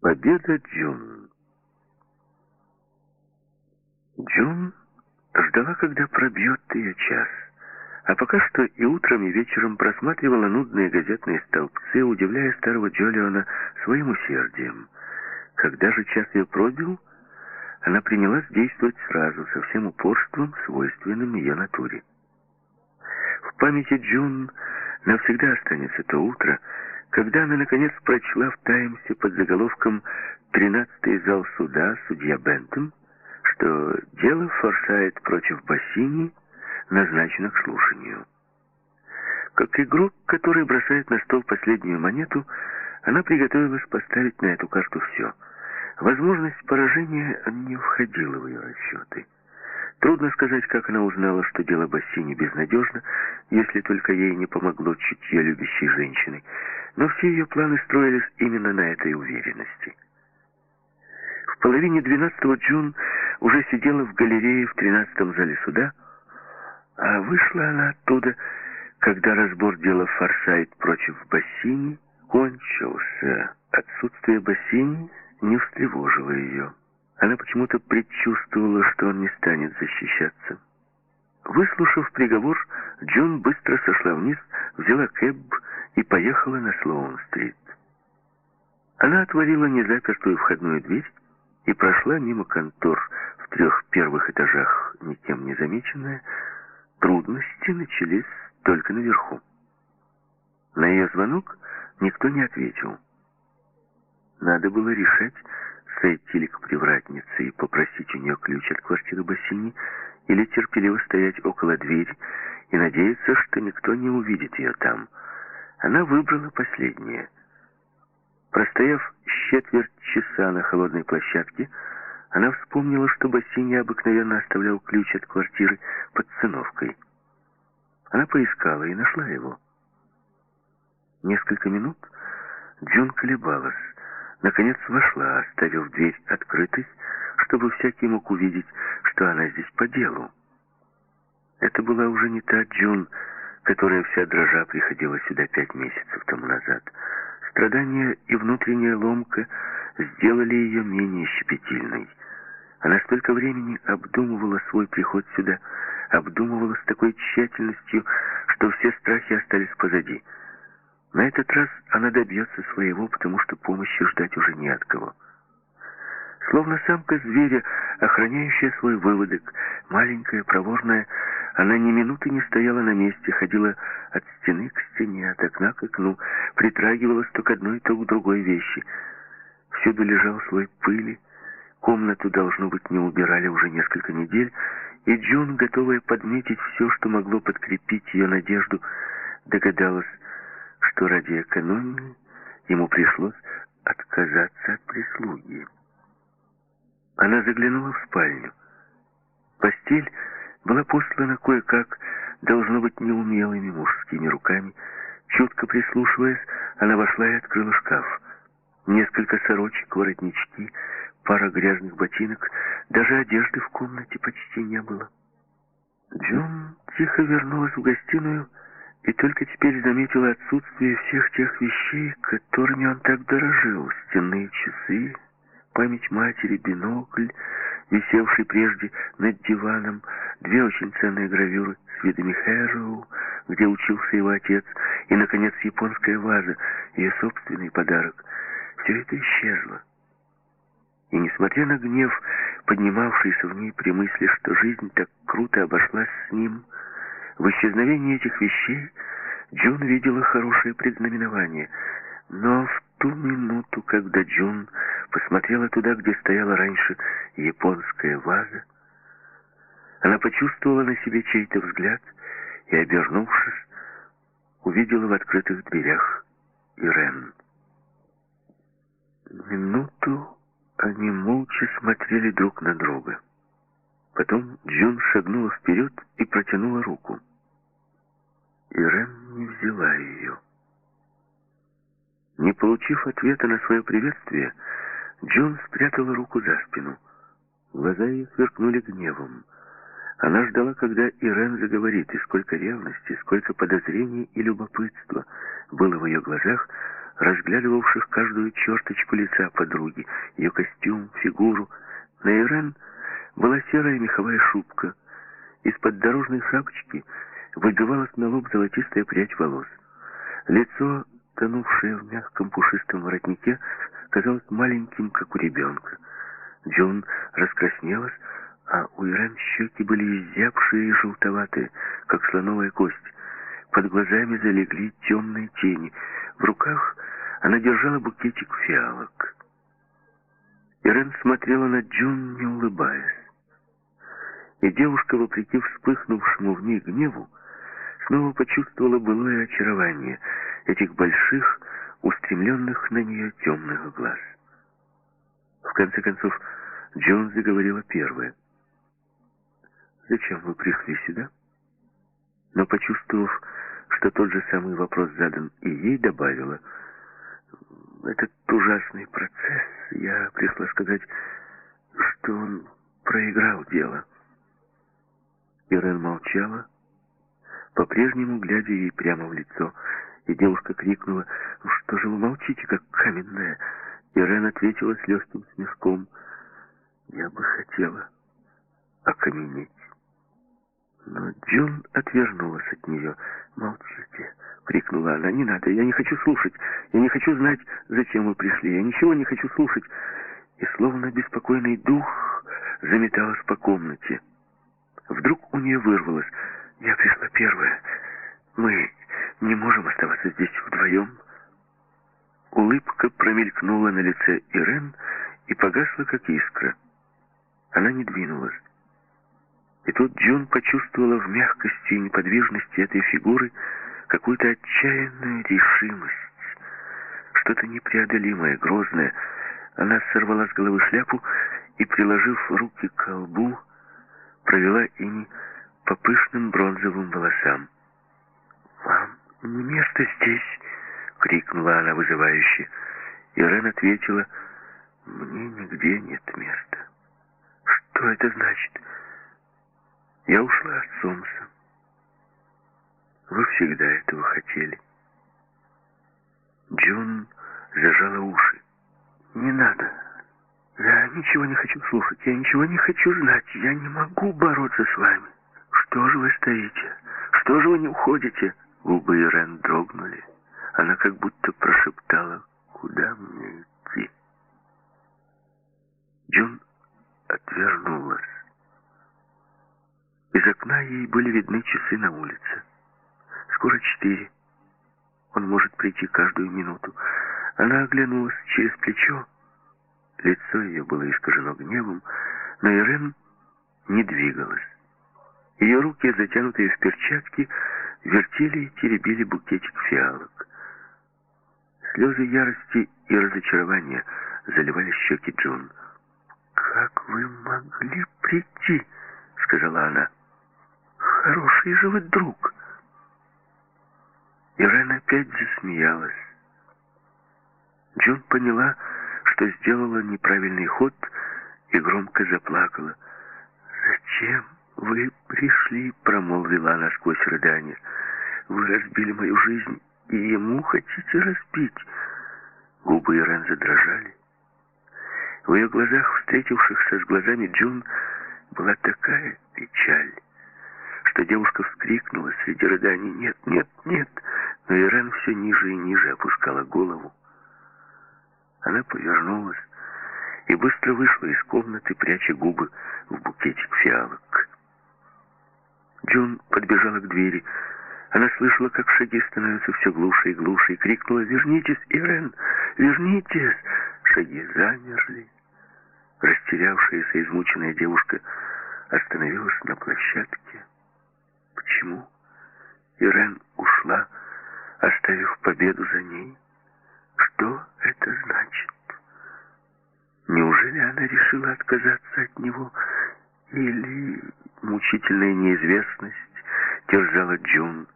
Победа Джун. Джун ждала, когда пробьет ее час. А пока что и утром, и вечером просматривала нудные газетные столбцы, удивляя старого Джолиона своим усердием. Когда же час ее пробил, она принялась действовать сразу, со всем упорством, свойственным ее натуре. В памяти Джун навсегда останется то утро, когда она, наконец, прочла в «Таймсе» под заголовком «Тринадцатый зал суда, судья Бентон», что дело Форсайт против Бассини назначено к слушанию. Как игрок, который бросает на стол последнюю монету, она приготовилась поставить на эту карту все. Возможность поражения не входила в ее расчеты. Трудно сказать, как она узнала, что дело Бассини безнадежно, если только ей не помогло чутье любящей женщины. Но все ее планы строились именно на этой уверенности. В половине двенадцатого Джун уже сидела в галерее в тринадцатом зале суда, а вышла она оттуда, когда разбор дела Форсайт против Бассини кончился. Отсутствие Бассини не встревожило ее. Она почему-то предчувствовала, что он не станет защищаться. Выслушав приговор, Джун быстро сошла вниз, взяла кэб и поехала на Слоун-стрит. Она отворила незапертую входную дверь и прошла мимо контор в трех первых этажах, никем не замеченная. Трудности начались только наверху. На ее звонок никто не ответил. Надо было решать, сойти ли к привратнице и попросить у нее ключ от квартиры Бассини, или терпеливо стоять около двери и надеяться, что никто не увидит ее там. Она выбрала последнее. Простояв четверть часа на холодной площадке, она вспомнила, что Бассини обыкновенно оставлял ключ от квартиры под циновкой. Она поискала и нашла его. Несколько минут Джун колебалась. Наконец вошла, оставив дверь открытой, чтобы всякий мог увидеть, что она здесь по делу. Это была уже не та Джун, которая вся дрожа приходила сюда пять месяцев тому назад. Страдания и внутренняя ломка сделали ее менее щепетильной. Она столько времени обдумывала свой приход сюда, обдумывала с такой тщательностью, что все страхи остались позади — на этот раз она добьется своего, потому что помощи ждать уже не от кого. Словно самка зверя, охраняющая свой выводок, маленькая, проворная, она ни минуты не стояла на месте, ходила от стены к стене, от окна к окну, притрагивалась то к одной, то к другой вещи. Всюду лежал слой пыли, комнату, должно быть, не убирали уже несколько недель, и Джун, готовая подметить все, что могло подкрепить ее надежду, догадалась, что ради экономии ему пришлось отказаться от прислуги. Она заглянула в спальню. Постель была послана кое-как, должно быть, неумелыми мужскими руками. Чутко прислушиваясь, она вошла и открыла шкаф. Несколько сорочек, воротнички, пара грязных ботинок, даже одежды в комнате почти не было. Джон тихо вернулась в гостиную и только теперь заметила отсутствие всех тех вещей, которыми он так дорожил. Стенные часы, память матери, бинокль, висевший прежде над диваном, две очень ценные гравюры с видами Хэроу, где учился его отец, и, наконец, японская ваза, ее собственный подарок. Все это исчезло. И, несмотря на гнев, поднимавшийся в ней при мысли, что жизнь так круто обошлась с ним, в исчезновении этих вещей Джун видела хорошее предзнаменование, но в ту минуту, когда Джун посмотрела туда, где стояла раньше японская ваза, она почувствовала на себе чей-то взгляд и, обернувшись, увидела в открытых дверях Ирен. Минуту они молча смотрели друг на друга. Потом Джун шагнула вперед и протянула руку. Ирен не взяла ее. Не получив ответа на свое приветствие, Джон спрятала руку за спину. Глаза ее сверкнули гневом. Она ждала, когда Ирен заговорит, и сколько ревности, сколько подозрений и любопытства было в ее глазах, разглядывавших каждую черточку лица подруги, ее костюм, фигуру. На Ирен была серая меховая шубка. Из-под дорожной шапочки выбивалась на лоб золотистая прядь волос. Лицо, тонувшее в мягком пушистом воротнике, казалось маленьким, как у ребенка. Джон раскраснелась, а у Ирен щеки были изябшие и желтоватые, как слоновая кость. Под глазами залегли темные тени. В руках она держала букетик фиалок. Ирен смотрела на Джун, не улыбаясь. И девушка, вопреки вспыхнувшему в ней гневу, снова почувствовала былое очарование этих больших, устремленных на нее темных глаз. В конце концов, Джон заговорила первая. «Зачем вы пришли сюда?» Но, почувствовав, что тот же самый вопрос задан и ей, добавила, «Этот ужасный процесс, я пришла сказать, что он проиграл дело». Ирен молчала, по-прежнему глядя ей прямо в лицо, и девушка крикнула, «Что же вы молчите, как каменная?» Ирен ответила с легким смешком, «Я бы хотела окаменеть». Но Джун отвернулась от нее. «Молчите!» — крикнула она. «Не надо, я не хочу слушать. Я не хочу знать, зачем вы пришли. Я ничего не хочу слушать». И словно беспокойный дух заметалась по комнате. Вдруг у нее вырвалось. «Я пришла первая. Мы не можем оставаться здесь вдвоем». Улыбка промелькнула на лице Ирен и погасла, как искра. Она не двинулась. И тут Джун почувствовала в мягкости и неподвижности этой фигуры какую-то отчаянную решимость. Что-то непреодолимое, грозное. Она сорвала с головы шляпу и, приложив руки к колбу, провела ими по пышным бронзовым волосам. «Вам не место здесь!» — крикнула она вызывающе. Ирен ответила, «Мне нигде нет места». «Что это значит?» Я ушла от Сомса. Вы всегда этого хотели. Джун зажала уши. Не надо. Я ничего не хочу слушать. Я ничего не хочу знать. Я не могу бороться с вами. Что же вы стоите? Что же вы не уходите? Губы Ирен дрогнули. Она как будто прошептала, куда мне идти. Джун отвернулась. Из окна ей были видны часы на улице. Скоро четыре. Он может прийти каждую минуту. Она оглянулась через плечо. Лицо ее было искажено гневом, но Ирен не двигалась. Ее руки, затянутые в перчатки, вертели и теребили букетик фиалок. Слезы ярости и разочарования заливали щеки Джун. «Как вы могли прийти?» — сказала она. Хороший же вы друг. Ирен опять засмеялась. Джон поняла, что сделала неправильный ход и громко заплакала. «Зачем вы пришли?» — промолвила она сквозь рыдание. «Вы разбили мою жизнь, и ему хотите разбить?» Губы Ирен задрожали. В ее глазах, встретившихся с глазами Джун, была такая печаль, что девушка вскрикнула среди рыданий «Нет, нет, нет!» Но Ирен все ниже и ниже опускала голову. Она повернулась и быстро вышла из комнаты, пряча губы в букетик фиалок. Джун подбежала к двери. Она слышала, как шаги становятся все глуше и глуше, и крикнула «Вернитесь, Ирен! Вернитесь!» Шаги замерли. Растерявшаяся, измученная девушка остановилась на площадке. Почему Ирен ушла, оставив победу за ней? Что это значит? Неужели она решила отказаться от него? Или мучительная неизвестность терзала Джун?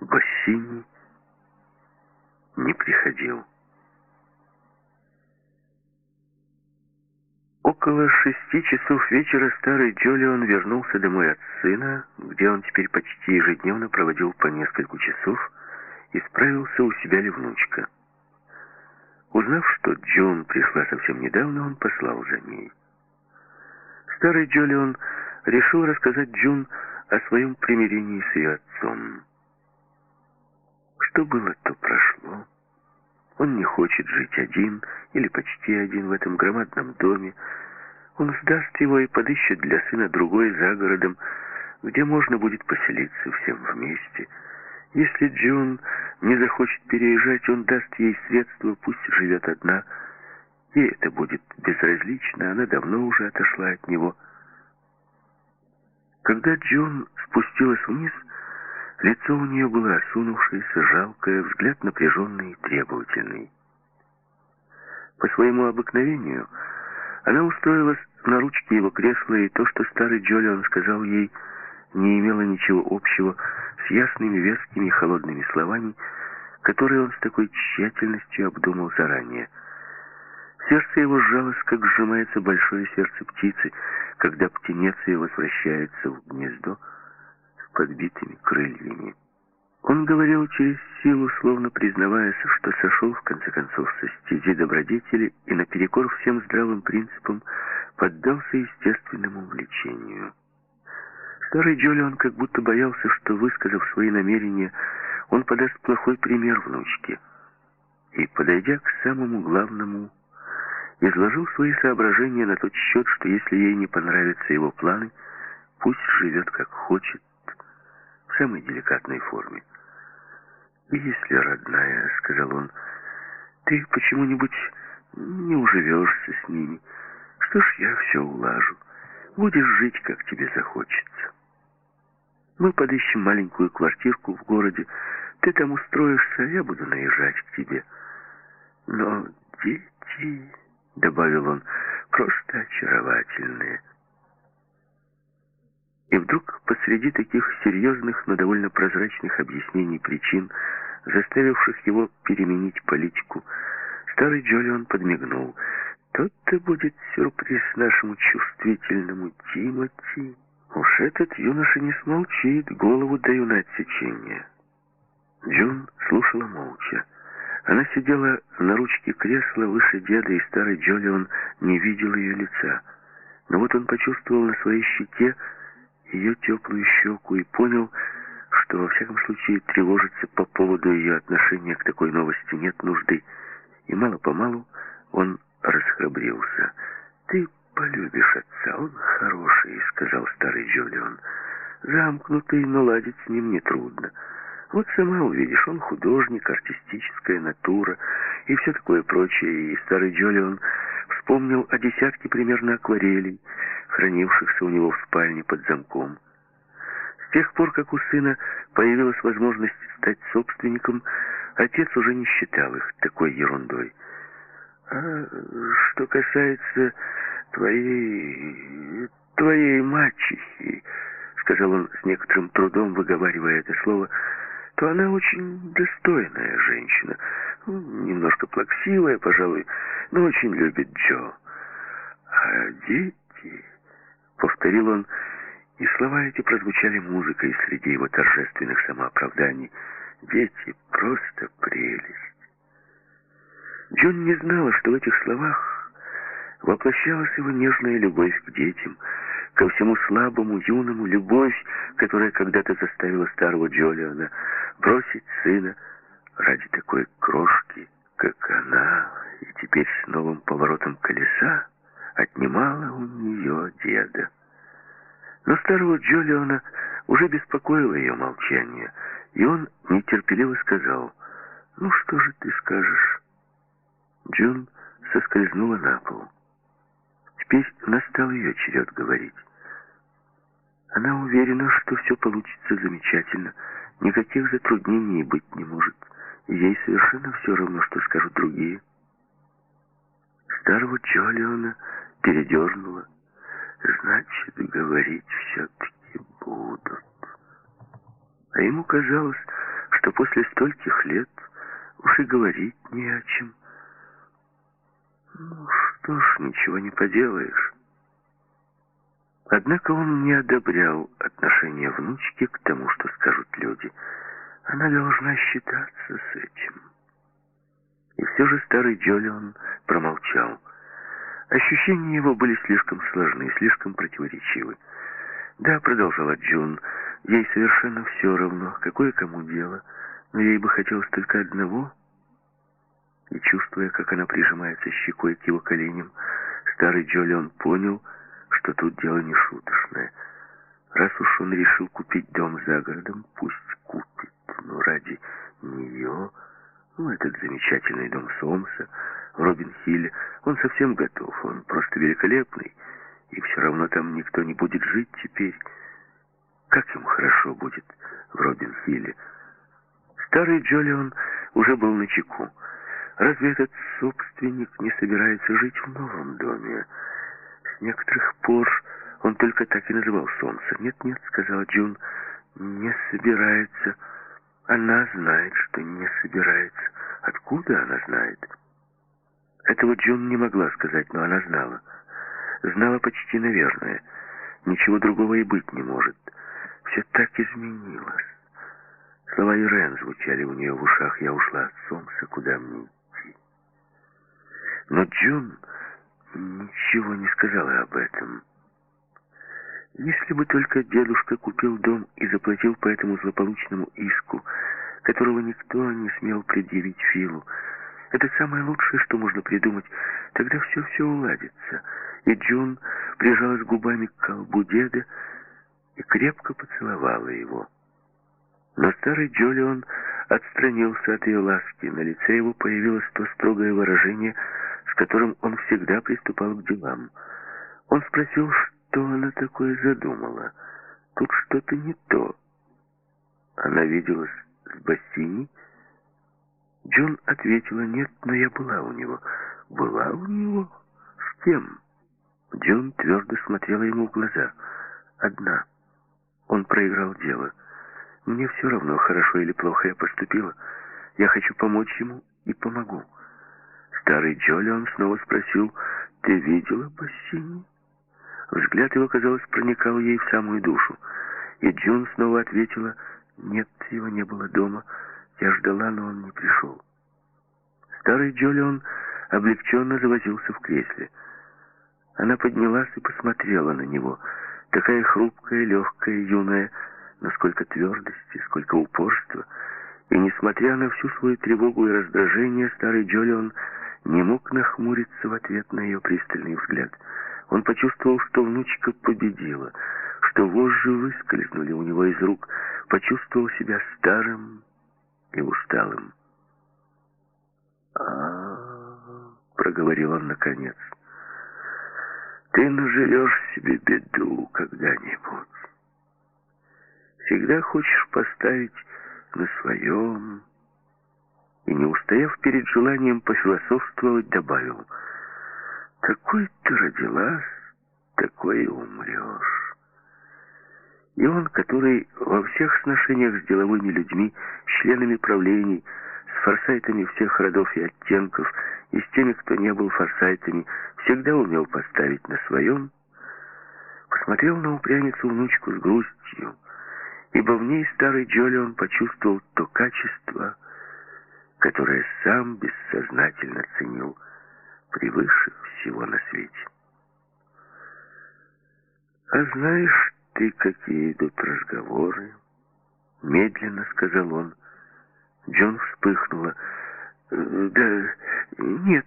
Бассини не приходил. Около шести часов вечера старый Джолион сына, где он теперь почти ежедневно проводил по несколько часов, и справился, у себя ли внучка. Узнав, что Джон пришла совсем недавно, он послал за ней. Старый Джолион решил рассказать Джун о своем примирении с ее отцом. Что было, то прошло. Он не хочет жить один или почти один в этом громадном доме. Он сдаст его и подыщет для сына другой за городом, где можно будет поселиться всем вместе. Если Джун не захочет переезжать, он даст ей средства, пусть живет одна. Ей это будет безразлично, она давно уже отошла от него. Когда Джун спустилась вниз, лицо у нее было осунувшееся, жалкое, взгляд напряженный и требовательный. По своему обыкновению она устроилась на ручке его кресла, и то, что старый Джолион сказал ей, не имело ничего общего с ясными, вескими холодными словами, которые он с такой тщательностью обдумал заранее. Сердце его сжалось, как сжимается большое сердце птицы, когда птенец ее возвращается в гнездо с подбитыми крыльями. Он говорил через силу, словно признаваясь, что сошел в конце концов со стези добродетели и наперекор всем здравым принципам поддался естественному влечению. Старый Джолион как будто боялся, что, высказав свои намерения, он подаст плохой пример внучке. И, подойдя к самому главному, изложил свои соображения на тот счет, что если ей не понравятся его планы, пусть живет как хочет, в самой деликатной форме. «Если, родная, — сказал он, — ты почему-нибудь не уживешься с ними, что ж, я все улажу. Будешь жить, как тебе захочется. Мы подыщем маленькую квартирку в городе, ты там устроишься, я буду наезжать к тебе. Но дети, — добавил он, — просто очаровательные. И вдруг посреди таких серьезных, но довольно прозрачных объяснений причин, заставивших его переменить политику, старый Джолион подмигнул. «Тот-то будет сюрприз нашему чувствительному Тимоти. Уж этот юноша не смолчит, голову даю на отсечение». Джун слушала молча. Она сидела на ручке кресла выше деда, и старый Джолион не видел ее лица. Но вот он почувствовал на своей щеке ее теплую щеку и понял, что во всяком случае тревожиться по поводу ее отношения к такой новости нет нужды. И мало-помалу он расхрабрился. «Ты полюбишь отца, он хороший», — сказал старый Джолион. «Замкнутый, но ладить с ним нетрудно». Вот сама увидишь, он художник, артистическая натура и все такое прочее. И старый Джолион вспомнил о десятке примерно акварелей, хранившихся у него в спальне под замком. С тех пор, как у сына появилась возможность стать собственником, отец уже не считал их такой ерундой. А что касается твоей... твоей мачехи, сказал он с некоторым трудом, выговаривая это слово, — то она очень достойная женщина. Немножко плаксивая, пожалуй, но очень любит Джо. А дети, повторил он, и слова эти прозвучали музыкой среди его торжественных самооправданий. Дети — просто прелесть. Джон не знала, что в этих словах воплощалась его нежная любовь к детям — ко всему слабому, юному, любовь, которая когда-то заставила старого Джолиона бросить сына ради такой крошки, как она, и теперь с новым поворотом колеса отнимала у нее деда. Но старого Джолиона уже беспокоило ее молчание, и он нетерпеливо сказал, «Ну что же ты скажешь?» Джун соскользнула на пол. Теперь настал ее черед говорить. Она уверена, что все получится замечательно. Никаких затруднений быть не может. Ей совершенно все равно, что скажут другие. Старого Джолиона передернула. Значит, говорить все-таки будут. А ему казалось, что после стольких лет уж и говорить не о чем. Ну что ж, ничего не поделаешь. Однако он не одобрял отношение внучки к тому, что скажут люди. Она должна считаться с этим. И все же старый Джолион промолчал. Ощущения его были слишком сложны, слишком противоречивы. «Да», — продолжала Джун, — «ей совершенно все равно, какое кому дело, но ей бы хотелось только одного». И чувствуя, как она прижимается щекой к его коленям, старый Джолион понял, что тут дело не шуточное. Раз уж он решил купить дом за городом, пусть купит, но ради нее... Ну, этот замечательный дом Сомса в Робин-Хилле, он совсем готов, он просто великолепный, и все равно там никто не будет жить теперь. Как ему хорошо будет в Робин-Хилле. Старый Джолион уже был на чеку. Разве этот собственник не собирается жить в новом доме? С некоторых пор он только так и называл Сомса. «Нет-нет», — сказала Джун, — «не собирается». Она знает, что не собирается. Откуда она знает? Этого Джун не могла сказать, но она знала. Знала почти наверное. Ничего другого и быть не может. Все так изменилось. Слова Ирен звучали у нее в ушах. Я ушла от Сомса, куда мне идти? Но Джун ничего не сказала об этом. Если бы только дедушка купил дом и заплатил по этому злополучному иску, которого никто не смел предъявить Филу, это самое лучшее, что можно придумать, тогда все-все уладится. И Джун прижалась губами к колбу деда и крепко поцеловала его. Но старый Джолион отстранился от ее ласки. На лице его появилось то строгое выражение, которым он всегда приступал к делам. Он спросил, что она такое задумала? Тут что-то не то. Она виделась с Бассини? Джон ответила, нет, но я была у него. Была у него? С кем? Джон твердо смотрела ему в глаза. Одна. Он проиграл дело. Мне все равно, хорошо или плохо я поступила. Я хочу помочь ему и помогу. Старый Джолион снова спросил, ты видела Бассини? Взгляд его, казалось, проникал ей в самую душу. И Джун снова ответила, «Нет, его не было дома. Я ждала, но он не пришел». Старый Джолион облегченно завозился в кресле. Она поднялась и посмотрела на него. Такая хрупкая, легкая, юная, но сколько твердости, сколько упорства. И несмотря на всю свою тревогу и раздражение, старый Джолион не мог нахмуриться в ответ на ее пристальный взгляд — он почувствовал, что внучка победила, что вожжи выскользнули у него из рук, почувствовал себя старым и усталым. а, -а, -а проговорил он наконец. «Ты наживешь себе беду когда-нибудь. Всегда хочешь поставить на своем...» И, не устояв перед желанием пофилософствовать, добавил — какой ты родилась, такой и умрешь. И он, который во всех сношениях с деловыми людьми, членами правлений, с форсайтами всех родов и оттенков, и с теми, кто не был форсайтами, всегда умел поставить на своем, посмотрел на упрямицу внучку с грустью, ибо в ней старый Джолион почувствовал то качество, которое сам бессознательно ценил превыше всего на свете. «А знаешь ты, какие идут разговоры?» Медленно сказал он. Джон вспыхнула. «Да, нет,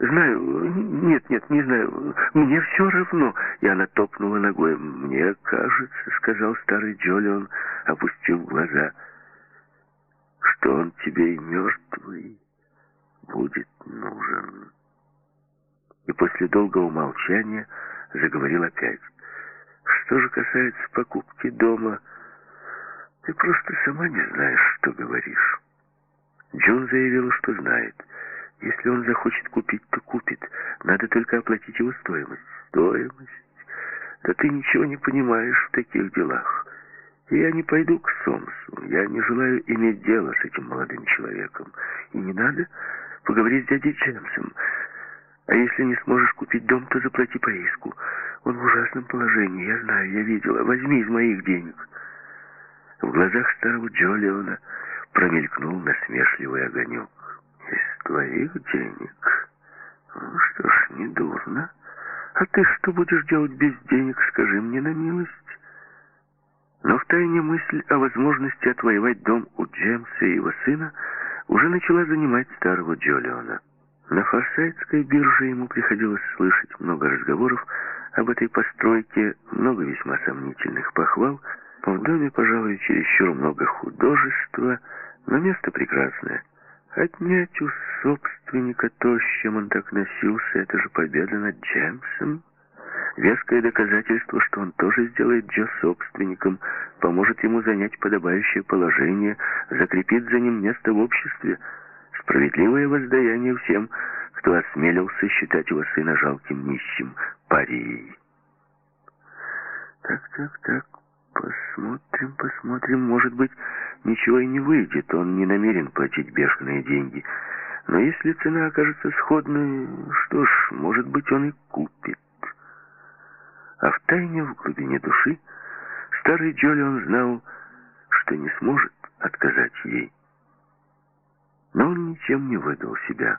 знаю, нет, нет, не знаю, мне все равно». И она топнула ногой. «Мне кажется», — сказал старый Джолион, опустив глаза, «что он тебе и мертвый будет нужен» и после долгого молчания заговорил опять. «Что же касается покупки дома, ты просто сама не знаешь, что говоришь». Джон заявил, что знает. Если он захочет купить, то купит. Надо только оплатить его стоимость. Стоимость? Да ты ничего не понимаешь в таких делах. Я не пойду к Сомсу. Я не желаю иметь дело с этим молодым человеком. И не надо поговорить с дядей Джемсом. А если не сможешь купить дом, то заплати по иску. Он в ужасном положении, я знаю, я видела. Возьми из моих денег. В глазах старого Джолиона промелькнул насмешливый огонек. «Из твоих денег? Ну что ж, не дурно. А ты что будешь делать без денег, скажи мне на милость?» Но втайне мысль о возможности отвоевать дом у Джемса и его сына уже начала занимать старого Джолиона. На Форсайтской бирже ему приходилось слышать много разговоров об этой постройке, много весьма сомнительных похвал. В доме, пожалуй, чересчур много художества, но место прекрасное. Отнять у собственника то, с чем он так носился, это же победа над Джемсом. Веское доказательство, что он тоже сделает Джо собственником, поможет ему занять подобающее положение, закрепит за ним место в обществе. Справедливое воздаяние всем, кто осмелился считать его сына жалким нищим парией. Так, так, так, посмотрим, посмотрим. Может быть, ничего и не выйдет. Он не намерен платить бешеные деньги. Но если цена окажется сходной, что ж, может быть, он и купит. А в тайне, в глубине души, старый Джолион знал, что не сможет отказать ей. Но он ничем не выдал себя.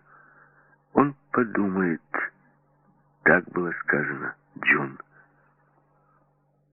Он подумает, так было сказано, Джун.